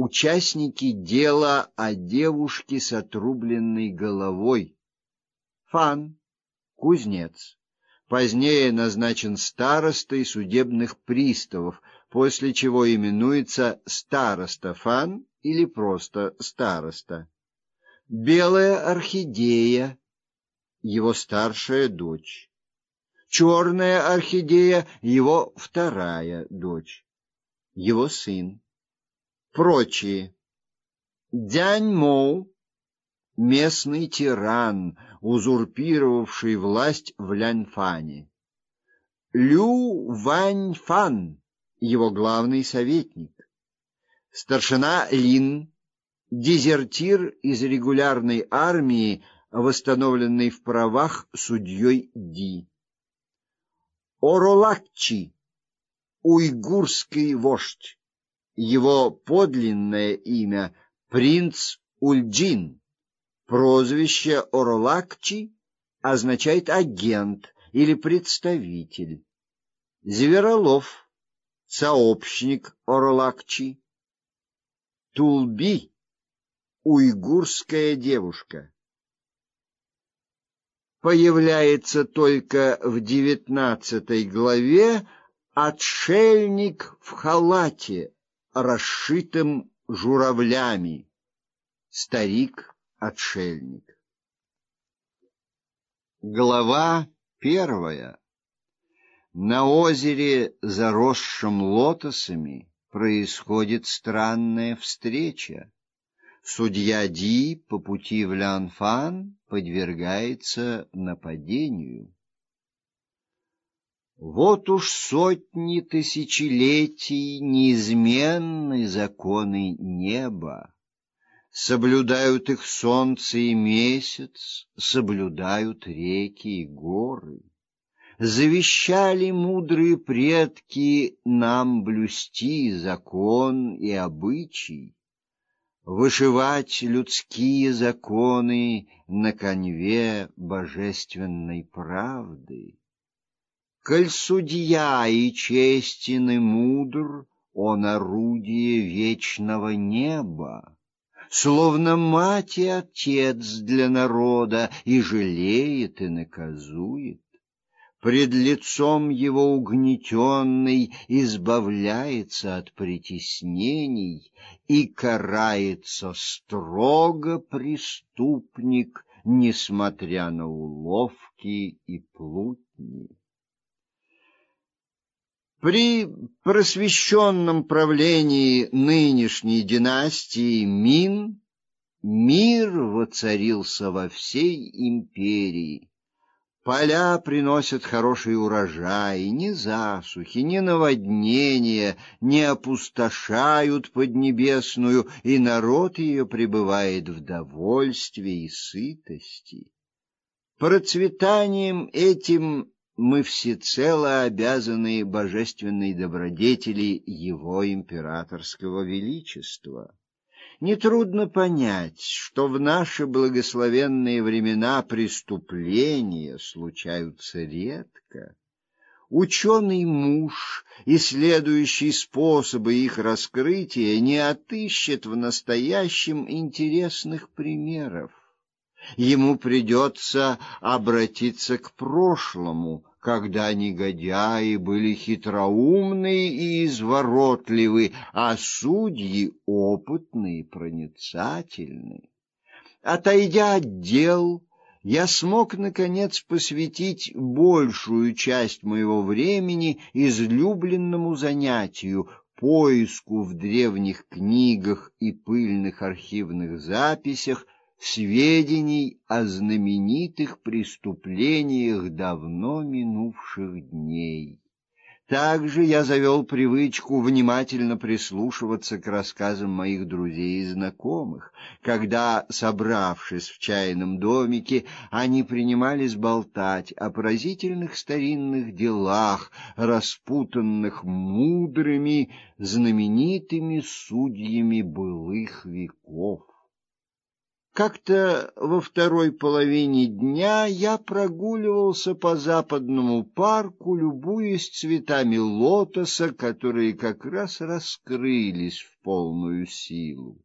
Участники дела о девушке с отрубленной головой. Фан, кузнец. Позднее назначен старостой судебных приставов, после чего именуется староста Фан или просто староста. Белая орхидея, его старшая дочь. Черная орхидея его вторая дочь. Его сын. Прочие. Дянь Моу местный тиран, узурпировавший власть в Ляньфане. Лю Ваньфан, его главный советник. Старшина Лин, дезертир из регулярной армии, восстановленный в правах судьей Ди. Оролакчи, уйгурский вождь. Его подлинное имя принц Ульджин. Прозвище Орлакчи означает агент или представитель. Зверолов сообщник Орлакчи. Тулби уйгурская девушка. Появляется только в девятнадцатой главе отшельник в халате, расшитым журавлями. Старик Отшельник. Глава первая. На озере, заросшем лотосами, происходит странная встреча. Судья Ди по пути в Лянфан подвергается нападению. Вот уж сотни тысячелетий неизменны законы неба соблюдают их солнце и месяц, соблюдают реки и горы. Завещали мудрые предки нам блюсти закон и обычай, вышивать людские законы на конве божественной правды. Коль судья и честен и мудр, он орудие вечного неба словно мать и отец для народа, и жалеет, и наказует. Пред лицом его угнетенный избавляется от притеснений и карается строго преступник, несмотря на уловки и плутни. При просвещенном правлении нынешней династии Мин мир воцарился во всей империи. Поля приносят хороший урожай, ни засухи, ни наводнения не опустошают поднебесную, и народ ее пребывает в довольстве и сытости. Процветанием этим мы всецело обязаны божественной добродетели его императорского величества. Нетрудно понять, что в наши благословенные времена преступления случаются редко. Ученый муж, исследующий способы их раскрытия, не отыщет в настоящем интересных примеров. Ему придется обратиться к прошлому, когда негодяи были хитроумны и изворотливы, а судьи опытны и проницательны. Отойдя от дел, я смог наконец посвятить большую часть моего времени излюбленному занятию поиску в древних книгах и пыльных архивных записях сведений о знаменитых преступлениях давно минувших дней. Также я завел привычку внимательно прислушиваться к рассказам моих друзей и знакомых, когда, собравшись в чайном домике, они принимались болтать о поразительных старинных делах, распутанных мудрыми, знаменитыми судьями былых веков. Как-то во второй половине дня я прогуливался по западному парку, любуясь цветами лотоса, которые как раз раскрылись в полную силу.